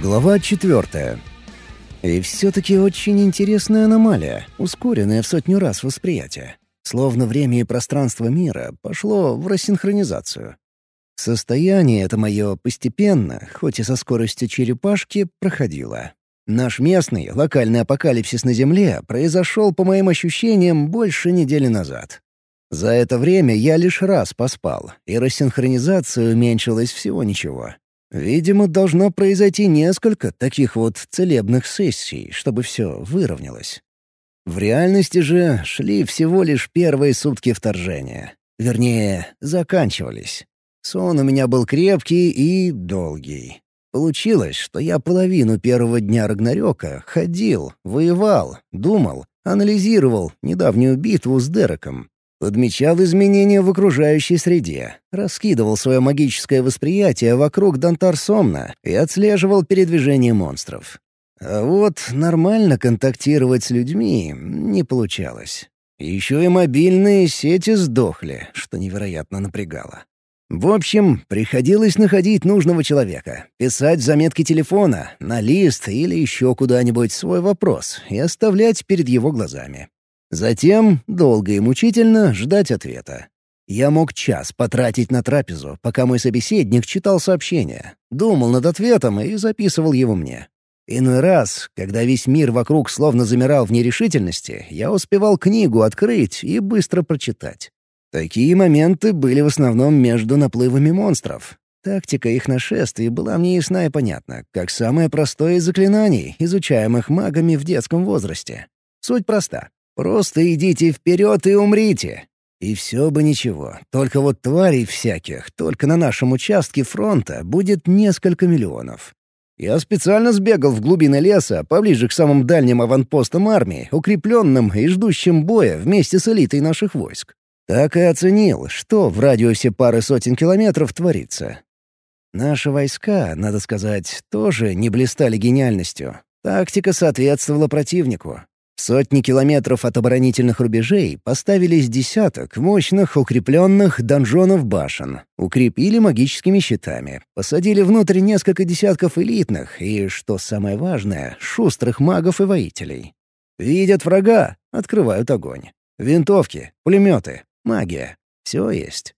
Глава четвертая. И все-таки очень интересная аномалия, ускоренная в сотню раз восприятие. Словно время и пространство мира пошло в рассинхронизацию. Состояние это мое постепенно, хоть и со скоростью черепашки, проходило. Наш местный, локальный апокалипсис на Земле произошел, по моим ощущениям, больше недели назад. За это время я лишь раз поспал, и рассинхронизация уменьшилась всего ничего. Видимо, должно произойти несколько таких вот целебных сессий, чтобы все выровнялось. В реальности же шли всего лишь первые сутки вторжения. Вернее, заканчивались. Сон у меня был крепкий и долгий. Получилось, что я половину первого дня Рагнарёка ходил, воевал, думал, анализировал недавнюю битву с Дереком, Подмечал изменения в окружающей среде, раскидывал свое магическое восприятие вокруг Дантарсомна и отслеживал передвижение монстров. А вот нормально контактировать с людьми не получалось. Еще и мобильные сети сдохли, что невероятно напрягало. В общем, приходилось находить нужного человека, писать заметки телефона, на лист или еще куда-нибудь свой вопрос и оставлять перед его глазами. Затем, долго и мучительно, ждать ответа. Я мог час потратить на трапезу, пока мой собеседник читал сообщение, думал над ответом и записывал его мне. Иной раз, когда весь мир вокруг словно замирал в нерешительности, я успевал книгу открыть и быстро прочитать. Такие моменты были в основном между наплывами монстров. Тактика их нашествий была мне ясна и понятна, как самое простое из заклинаний, изучаемых магами в детском возрасте. Суть проста. Просто идите вперед и умрите. И все бы ничего, только вот тварей всяких, только на нашем участке фронта будет несколько миллионов. Я специально сбегал в глубины леса, поближе к самым дальним аванпостам армии, укрепленным и ждущим боя вместе с элитой наших войск. Так и оценил, что в радиусе пары сотен километров творится. Наши войска, надо сказать, тоже не блистали гениальностью. Тактика соответствовала противнику. Сотни километров от оборонительных рубежей поставились десяток мощных укрепленных донжонов-башен, укрепили магическими щитами, посадили внутрь несколько десятков элитных и, что самое важное, шустрых магов и воителей. Видят врага — открывают огонь. Винтовки, пулеметы, магия — все есть.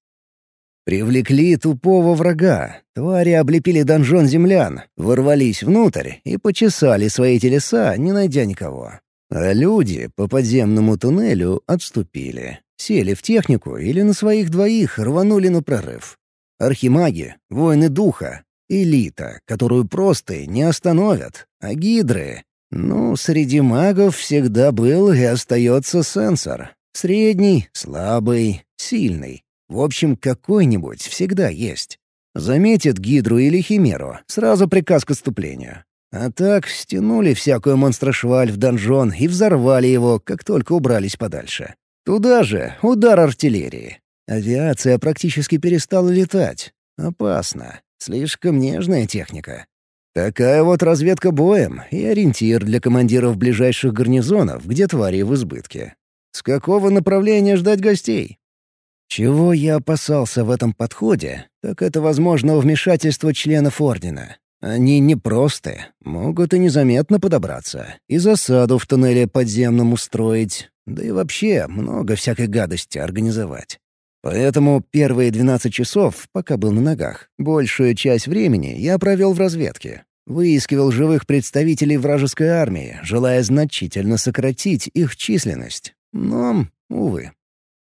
Привлекли тупого врага. Твари облепили донжон землян, ворвались внутрь и почесали свои телеса, не найдя никого. А люди по подземному туннелю отступили, сели в технику или на своих двоих рванули на прорыв. Архимаги, воины духа, элита, которую просто не остановят, а гидры. Ну, среди магов всегда был и остается сенсор. Средний, слабый, сильный. В общем, какой-нибудь всегда есть. Заметит гидру или химеру, сразу приказ к отступлению. А так стянули всякую монстрошваль в донжон и взорвали его, как только убрались подальше. Туда же удар артиллерии. Авиация практически перестала летать. Опасно. Слишком нежная техника. Такая вот разведка боем и ориентир для командиров ближайших гарнизонов, где твари в избытке. С какого направления ждать гостей? Чего я опасался в этом подходе, так это возможного вмешательства членов Ордена. Они непросты, могут и незаметно подобраться, и засаду в туннеле подземном устроить, да и вообще много всякой гадости организовать. Поэтому первые 12 часов, пока был на ногах, большую часть времени я провел в разведке. Выискивал живых представителей вражеской армии, желая значительно сократить их численность. Но, увы.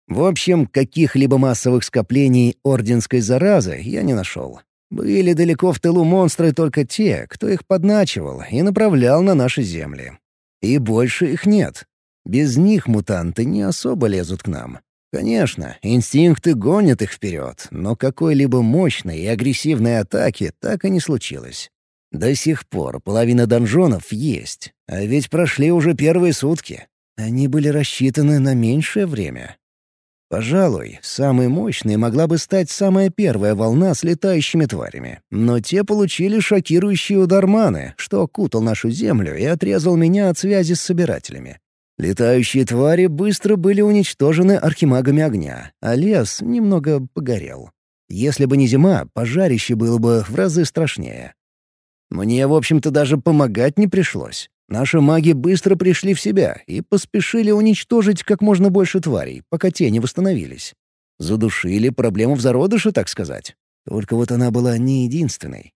В общем, каких-либо массовых скоплений орденской заразы я не нашел. Были далеко в тылу монстры только те, кто их подначивал и направлял на наши земли. И больше их нет. Без них мутанты не особо лезут к нам. Конечно, инстинкты гонят их вперед, но какой-либо мощной и агрессивной атаки так и не случилось. До сих пор половина донжонов есть, а ведь прошли уже первые сутки. Они были рассчитаны на меньшее время. Пожалуй, самой мощной могла бы стать самая первая волна с летающими тварями. Но те получили шокирующий удар маны, что окутал нашу землю и отрезал меня от связи с собирателями. Летающие твари быстро были уничтожены архимагами огня, а лес немного погорел. Если бы не зима, пожарище было бы в разы страшнее. Мне, в общем-то, даже помогать не пришлось. Наши маги быстро пришли в себя и поспешили уничтожить как можно больше тварей, пока те не восстановились. Задушили проблему в зародыше, так сказать. Только вот она была не единственной.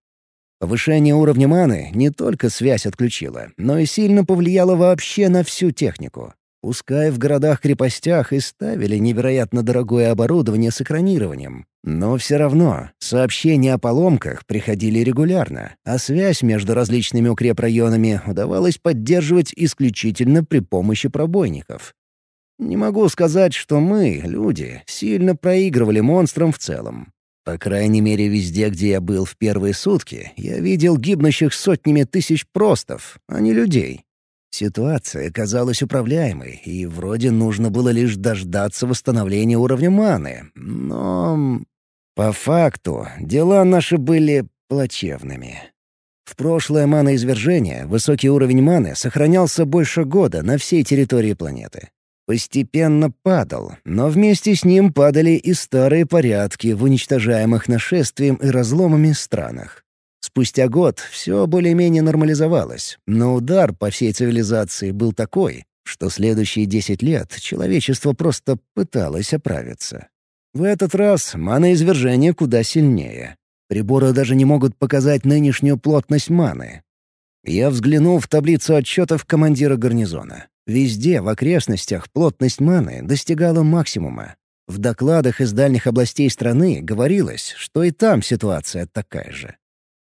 Повышение уровня маны не только связь отключило, но и сильно повлияло вообще на всю технику. Пускай в городах-крепостях и ставили невероятно дорогое оборудование с экранированием, но все равно сообщения о поломках приходили регулярно, а связь между различными укрепрайонами удавалось поддерживать исключительно при помощи пробойников. Не могу сказать, что мы, люди, сильно проигрывали монстрам в целом. По крайней мере, везде, где я был в первые сутки, я видел гибнущих сотнями тысяч простов, а не людей. Ситуация казалась управляемой, и вроде нужно было лишь дождаться восстановления уровня маны. Но... По факту, дела наши были плачевными. В прошлое маноизвержение высокий уровень маны сохранялся больше года на всей территории планеты постепенно падал, но вместе с ним падали и старые порядки в уничтожаемых нашествием и разломами странах. Спустя год все более-менее нормализовалось, но удар по всей цивилизации был такой, что следующие десять лет человечество просто пыталось оправиться. В этот раз маноизвержение куда сильнее. Приборы даже не могут показать нынешнюю плотность маны. Я взглянул в таблицу отчетов командира гарнизона. Везде, в окрестностях, плотность маны достигала максимума. В докладах из дальних областей страны говорилось, что и там ситуация такая же.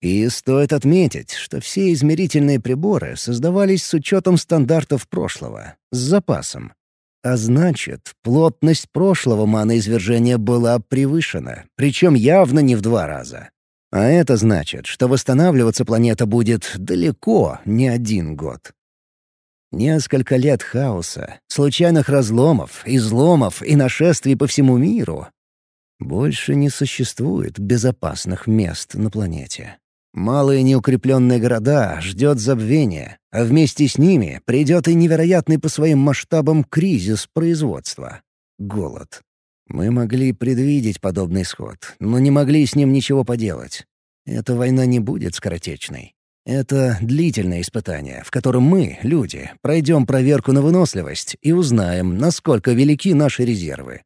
И стоит отметить, что все измерительные приборы создавались с учетом стандартов прошлого, с запасом. А значит, плотность прошлого маноизвержения была превышена, причем явно не в два раза. А это значит, что восстанавливаться планета будет далеко не один год. Несколько лет хаоса, случайных разломов, изломов и нашествий по всему миру. Больше не существует безопасных мест на планете. Малые неукрепленные города ждет забвение, а вместе с ними придет и невероятный по своим масштабам кризис производства — голод. Мы могли предвидеть подобный исход, но не могли с ним ничего поделать. Эта война не будет скоротечной. Это длительное испытание, в котором мы, люди, пройдем проверку на выносливость и узнаем, насколько велики наши резервы.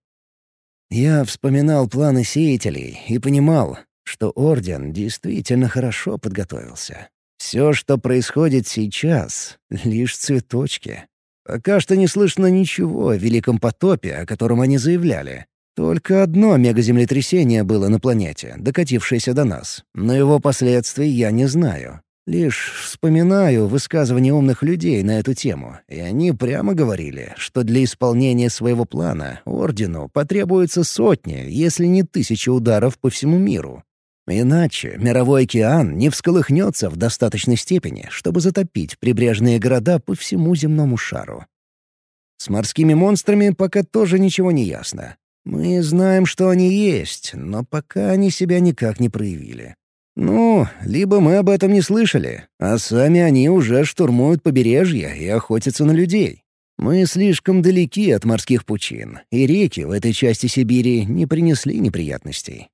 Я вспоминал планы сеятелей и понимал, что Орден действительно хорошо подготовился. Все, что происходит сейчас — лишь цветочки. Пока что не слышно ничего о Великом потопе, о котором они заявляли. Только одно мегаземлетрясение было на планете, докатившееся до нас, но его последствий я не знаю. Лишь вспоминаю высказывания умных людей на эту тему, и они прямо говорили, что для исполнения своего плана Ордену потребуется сотни, если не тысячи ударов по всему миру. Иначе мировой океан не всколыхнется в достаточной степени, чтобы затопить прибрежные города по всему земному шару. С морскими монстрами пока тоже ничего не ясно. Мы знаем, что они есть, но пока они себя никак не проявили. Ну, либо мы об этом не слышали, а сами они уже штурмуют побережье и охотятся на людей. Мы слишком далеки от морских пучин, и реки в этой части Сибири не принесли неприятностей.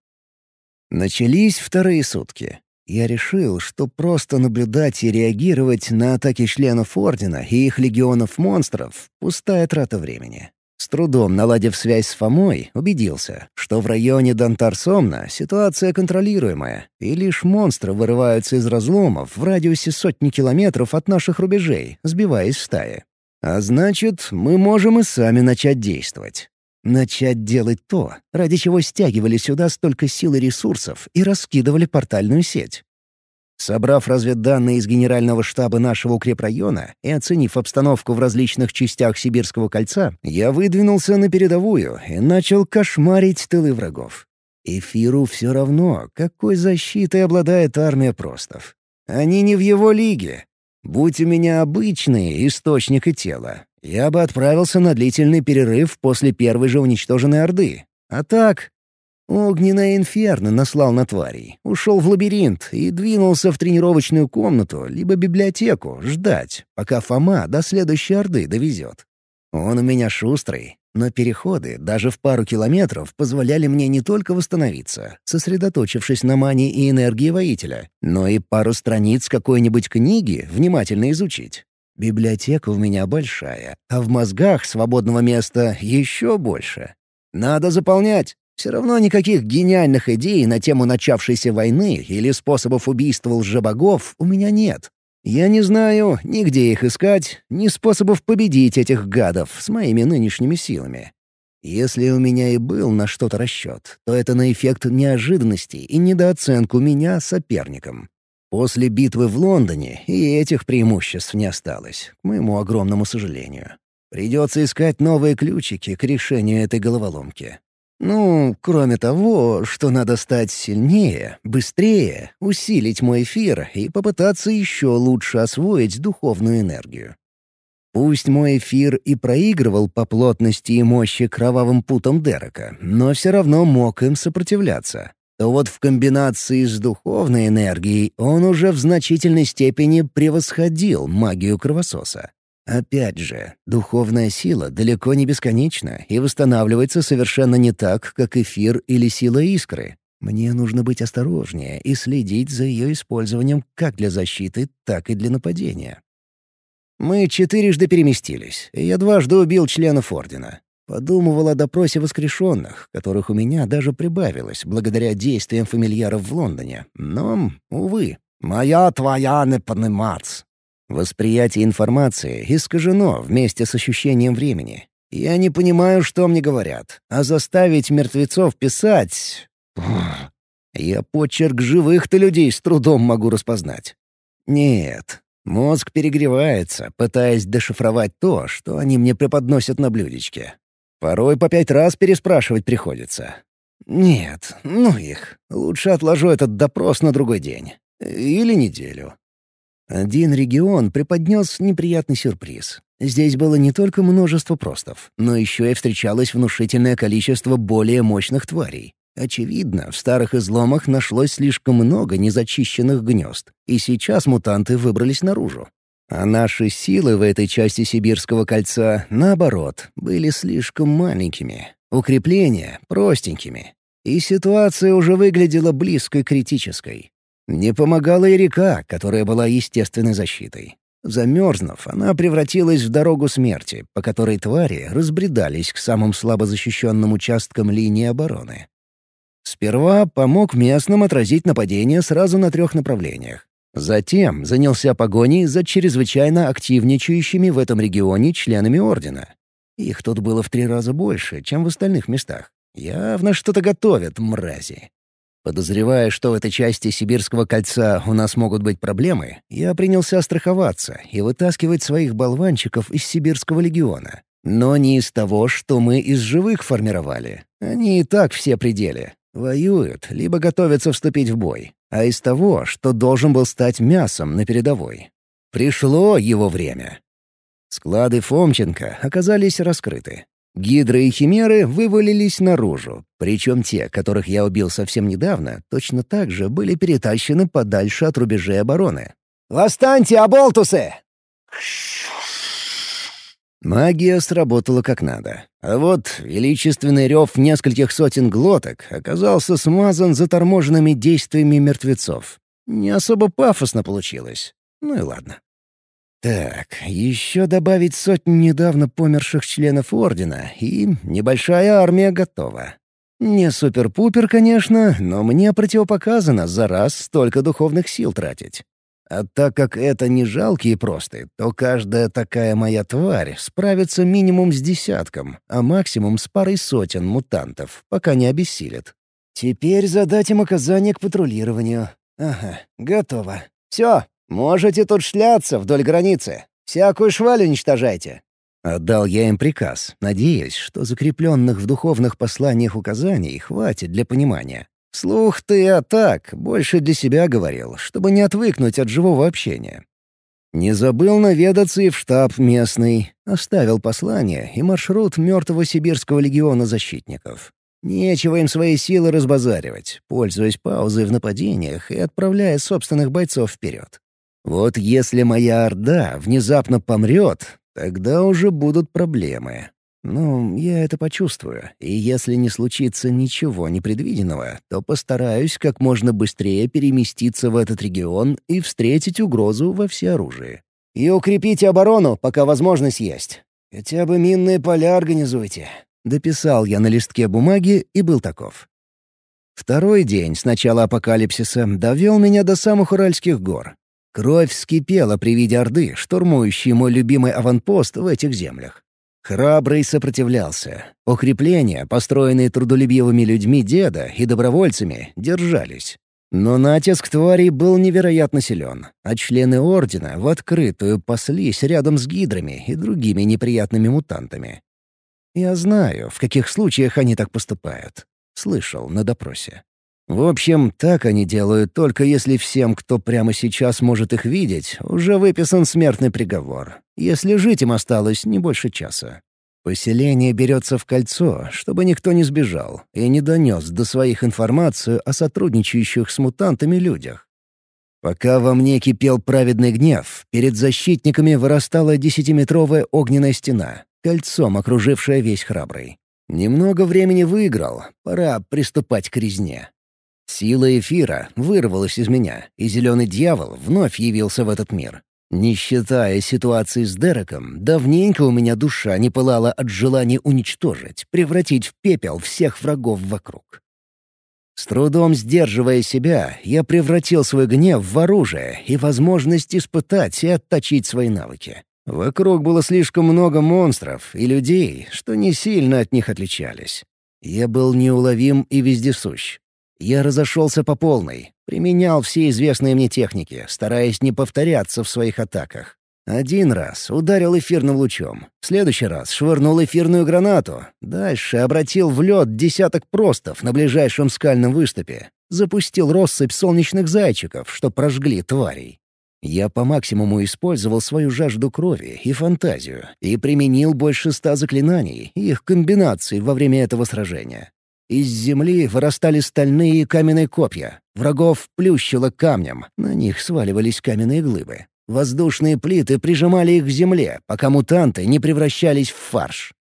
Начались вторые сутки. Я решил, что просто наблюдать и реагировать на атаки членов Ордена и их легионов монстров — пустая трата времени. С трудом наладив связь с Фомой, убедился, что в районе Дантар-Сомна ситуация контролируемая, и лишь монстры вырываются из разломов в радиусе сотни километров от наших рубежей, сбиваясь в стаи. А значит, мы можем и сами начать действовать. Начать делать то, ради чего стягивали сюда столько сил и ресурсов и раскидывали портальную сеть. Собрав разведданные из генерального штаба нашего укрепрайона и оценив обстановку в различных частях Сибирского кольца, я выдвинулся на передовую и начал кошмарить тылы врагов. Эфиру все равно, какой защитой обладает армия простов. Они не в его лиге. Будь у меня обычные источники тела, я бы отправился на длительный перерыв после первой же уничтоженной Орды. А так, Огненное инферно наслал на тварей, ушел в лабиринт и двинулся в тренировочную комнату либо библиотеку ждать, пока Фома до следующей Орды довезет. Он у меня шустрый, но переходы, даже в пару километров, позволяли мне не только восстановиться, сосредоточившись на мане и энергии воителя, но и пару страниц какой-нибудь книги внимательно изучить. Библиотека у меня большая, а в мозгах свободного места еще больше. Надо заполнять. Все равно никаких гениальных идей на тему начавшейся войны или способов убийства лжебогов у меня нет. Я не знаю ни где их искать, ни способов победить этих гадов с моими нынешними силами. Если у меня и был на что-то расчет, то это на эффект неожиданности и недооценку меня соперником. После битвы в Лондоне и этих преимуществ не осталось, к моему огромному сожалению. Придется искать новые ключики к решению этой головоломки. Ну, кроме того, что надо стать сильнее, быстрее, усилить мой эфир и попытаться еще лучше освоить духовную энергию. Пусть мой эфир и проигрывал по плотности и мощи кровавым путам Дерека, но все равно мог им сопротивляться. То вот в комбинации с духовной энергией он уже в значительной степени превосходил магию кровососа. Опять же, духовная сила далеко не бесконечна и восстанавливается совершенно не так, как эфир или сила искры. Мне нужно быть осторожнее и следить за ее использованием как для защиты, так и для нападения. Мы четырежды переместились, и я дважды убил членов Ордена. Подумывал о допросе воскрешенных, которых у меня даже прибавилось благодаря действиям фамильяров в Лондоне. Но, увы, «Моя твоя не понимать», Восприятие информации искажено вместе с ощущением времени. Я не понимаю, что мне говорят, а заставить мертвецов писать... Я почерк живых-то людей с трудом могу распознать. Нет, мозг перегревается, пытаясь дешифровать то, что они мне преподносят на блюдечке. Порой по пять раз переспрашивать приходится. Нет, ну их. Лучше отложу этот допрос на другой день. Или неделю. Один регион преподнес неприятный сюрприз. Здесь было не только множество простов, но еще и встречалось внушительное количество более мощных тварей. Очевидно, в старых изломах нашлось слишком много незачищенных гнезд, и сейчас мутанты выбрались наружу. А наши силы в этой части Сибирского кольца, наоборот, были слишком маленькими, укрепления — простенькими. И ситуация уже выглядела близко критической. Не помогала и река, которая была естественной защитой. Замерзнув, она превратилась в дорогу смерти, по которой твари разбредались к самым слабо защищенным участкам линии обороны. Сперва помог местным отразить нападение сразу на трех направлениях. Затем занялся погоней за чрезвычайно активничающими в этом регионе членами Ордена. Их тут было в три раза больше, чем в остальных местах. Явно что-то готовят, мрази. Подозревая, что в этой части Сибирского кольца у нас могут быть проблемы, я принялся страховаться и вытаскивать своих болванчиков из Сибирского легиона. Но не из того, что мы из живых формировали. Они и так все пределе. Воюют, либо готовятся вступить в бой. А из того, что должен был стать мясом на передовой. Пришло его время. Склады Фомченко оказались раскрыты. Гидры и химеры вывалились наружу, причем те, которых я убил совсем недавно, точно так же были перетащены подальше от рубежей обороны. «Восстаньте, оболтусы!» Магия сработала как надо. А вот величественный рев нескольких сотен глоток оказался смазан заторможенными действиями мертвецов. Не особо пафосно получилось. Ну и ладно. Так, еще добавить сотню недавно померших членов Ордена, и небольшая армия готова. Не супер-пупер, конечно, но мне противопоказано за раз столько духовных сил тратить. А так как это не жалкие просты, то каждая такая моя тварь справится минимум с десятком, а максимум с парой сотен мутантов, пока не обессилит. Теперь задать им указания к патрулированию. Ага, готово. Все, Можете тут шляться вдоль границы. Всякую шваль уничтожайте». Отдал я им приказ, надеясь, что закрепленных в духовных посланиях указаний хватит для понимания. Слух ты а так, больше для себя говорил, чтобы не отвыкнуть от живого общения. Не забыл наведаться и в штаб местный, оставил послание и маршрут мертвого сибирского легиона защитников. Нечего им свои силы разбазаривать, пользуясь паузой в нападениях и отправляя собственных бойцов вперед. Вот если моя орда внезапно помрет, Тогда уже будут проблемы. Ну, я это почувствую, и если не случится ничего непредвиденного, то постараюсь как можно быстрее переместиться в этот регион и встретить угрозу во всеоружии. И укрепите оборону, пока возможность есть. Хотя бы минные поля организуйте. Дописал я на листке бумаги и был таков. Второй день с начала апокалипсиса довел меня до самых Уральских гор. Кровь вскипела при виде Орды, штурмующей мой любимый аванпост в этих землях. Храбрый сопротивлялся. Укрепления, построенные трудолюбивыми людьми деда и добровольцами, держались. Но натиск тварей был невероятно силен, а члены Ордена в открытую паслись рядом с гидрами и другими неприятными мутантами. Я знаю, в каких случаях они так поступают. Слышал на допросе. В общем, так они делают только если всем, кто прямо сейчас может их видеть, уже выписан смертный приговор. Если жить им осталось не больше часа. Поселение берется в кольцо, чтобы никто не сбежал и не донес до своих информацию о сотрудничающих с мутантами людях. Пока во мне кипел праведный гнев, перед защитниками вырастала десятиметровая огненная стена, кольцом окружившая весь храбрый. Немного времени выиграл, пора приступать к резне. Сила эфира вырвалась из меня, и зеленый дьявол вновь явился в этот мир. Не считая ситуации с Дереком, давненько у меня душа не пылала от желания уничтожить, превратить в пепел всех врагов вокруг. С трудом сдерживая себя, я превратил свой гнев в оружие и возможность испытать и отточить свои навыки. Вокруг было слишком много монстров и людей, что не сильно от них отличались. Я был неуловим и вездесущ. Я разошелся по полной, применял все известные мне техники, стараясь не повторяться в своих атаках. Один раз ударил эфирным лучом, в следующий раз швырнул эфирную гранату, дальше обратил в лед десяток простов на ближайшем скальном выступе, запустил россыпь солнечных зайчиков, что прожгли тварей. Я по максимуму использовал свою жажду крови и фантазию и применил больше ста заклинаний и их комбинаций во время этого сражения. Из земли вырастали стальные и каменные копья. Врагов плющило камнем, на них сваливались каменные глыбы. Воздушные плиты прижимали их к земле, пока мутанты не превращались в фарш.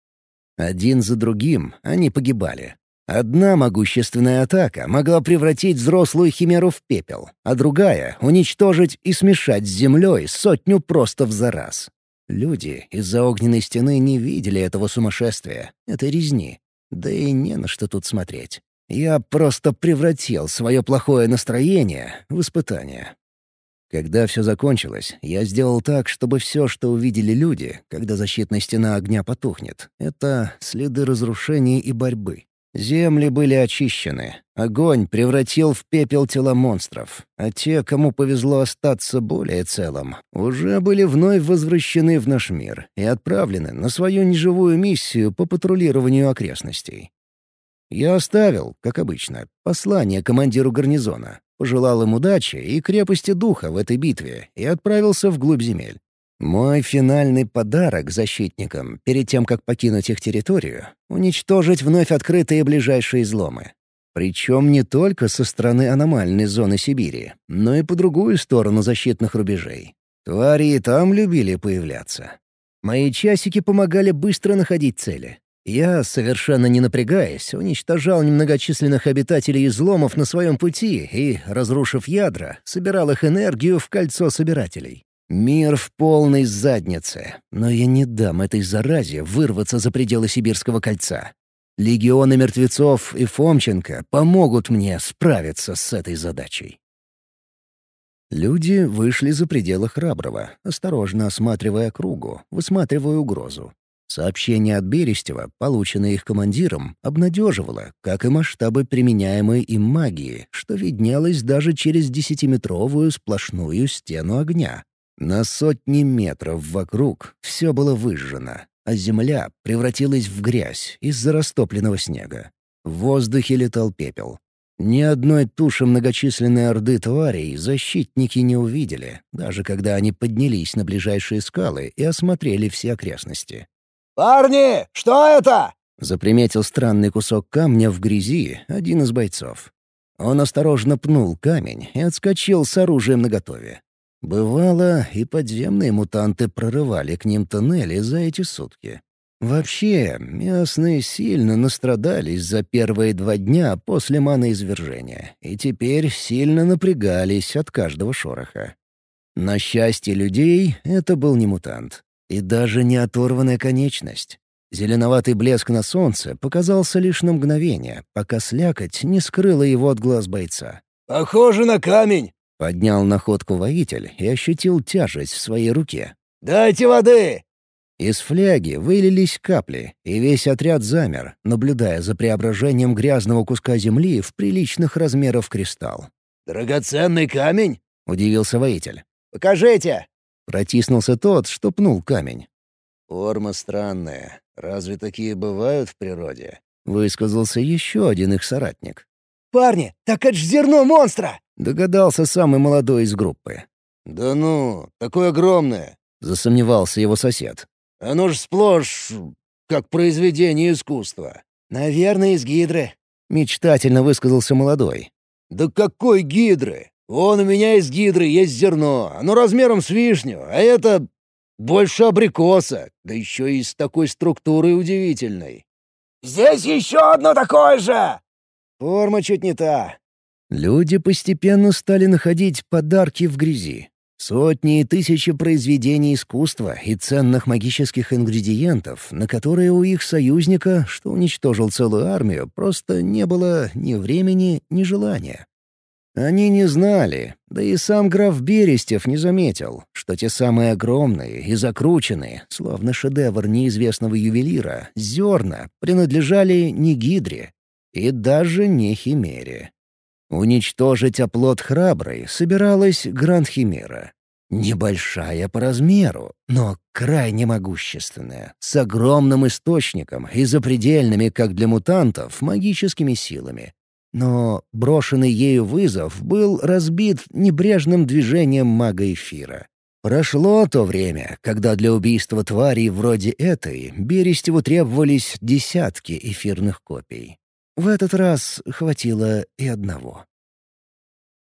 Один за другим они погибали, Одна могущественная атака могла превратить взрослую химеру в пепел, а другая — уничтожить и смешать с землей сотню просто в зараз. Люди из-за огненной стены не видели этого сумасшествия, этой резни. Да и не на что тут смотреть. Я просто превратил свое плохое настроение в испытание. Когда все закончилось, я сделал так, чтобы все, что увидели люди, когда защитная стена огня потухнет, — это следы разрушения и борьбы. Земли были очищены. Огонь превратил в пепел тела монстров, а те, кому повезло остаться более целым, уже были вновь возвращены в наш мир и отправлены на свою неживую миссию по патрулированию окрестностей. Я оставил, как обычно, послание командиру гарнизона, пожелал им удачи и крепости духа в этой битве и отправился вглубь земель. Мой финальный подарок защитникам, перед тем, как покинуть их территорию — уничтожить вновь открытые ближайшие изломы. Причем не только со стороны аномальной зоны Сибири, но и по другую сторону защитных рубежей. Твари и там любили появляться. Мои часики помогали быстро находить цели. Я, совершенно не напрягаясь, уничтожал немногочисленных обитателей изломов на своем пути и, разрушив ядра, собирал их энергию в кольцо собирателей. Мир в полной заднице, но я не дам этой заразе вырваться за пределы Сибирского кольца. Легионы мертвецов и Фомченко помогут мне справиться с этой задачей. Люди вышли за пределы Храброго, осторожно осматривая кругу, высматривая угрозу. Сообщение от Берестева, полученное их командиром, обнадеживало, как и масштабы применяемой им магии, что виднелось даже через десятиметровую сплошную стену огня. На сотни метров вокруг все было выжжено, а земля превратилась в грязь из-за растопленного снега. В воздухе летал пепел. Ни одной туши многочисленной орды тварей защитники не увидели, даже когда они поднялись на ближайшие скалы и осмотрели все окрестности. «Парни, что это?» — заприметил странный кусок камня в грязи один из бойцов. Он осторожно пнул камень и отскочил с оружием наготове. Бывало, и подземные мутанты прорывали к ним тоннели за эти сутки. Вообще, местные сильно настрадались за первые два дня после маноизвержения, и теперь сильно напрягались от каждого шороха. На счастье людей это был не мутант. И даже не оторванная конечность. Зеленоватый блеск на солнце показался лишь на мгновение, пока слякоть не скрыла его от глаз бойца. «Похоже на камень!» — поднял находку воитель и ощутил тяжесть в своей руке. «Дайте воды!» Из фляги вылились капли, и весь отряд замер, наблюдая за преображением грязного куска земли в приличных размеров кристалл. «Драгоценный камень?» — удивился воитель. «Покажите!» Протиснулся тот, что пнул камень. «Форма странная. Разве такие бывают в природе?» — высказался еще один их соратник. «Парни, так это ж зерно монстра!» — догадался самый молодой из группы. «Да ну, такое огромное!» — засомневался его сосед. Оно ж сплошь как произведение искусства. Наверное, из гидры. Мечтательно высказался молодой. Да какой гидры? Вон у меня из гидры есть зерно, оно размером с вишню, а это больше абрикоса, да еще и с такой структурой удивительной. «Здесь еще одно такое же!» Форма чуть не та. Люди постепенно стали находить подарки в грязи. Сотни и тысячи произведений искусства и ценных магических ингредиентов, на которые у их союзника, что уничтожил целую армию, просто не было ни времени, ни желания. Они не знали, да и сам граф Берестев не заметил, что те самые огромные и закрученные, словно шедевр неизвестного ювелира, зерна принадлежали не Гидре и даже не Химере. Уничтожить оплот храброй собиралась Гранд-Химера. Небольшая по размеру, но крайне могущественная, с огромным источником и запредельными, как для мутантов, магическими силами. Но брошенный ею вызов был разбит небрежным движением мага эфира. Прошло то время, когда для убийства тварей вроде этой Берестеву требовались десятки эфирных копий. В этот раз хватило и одного.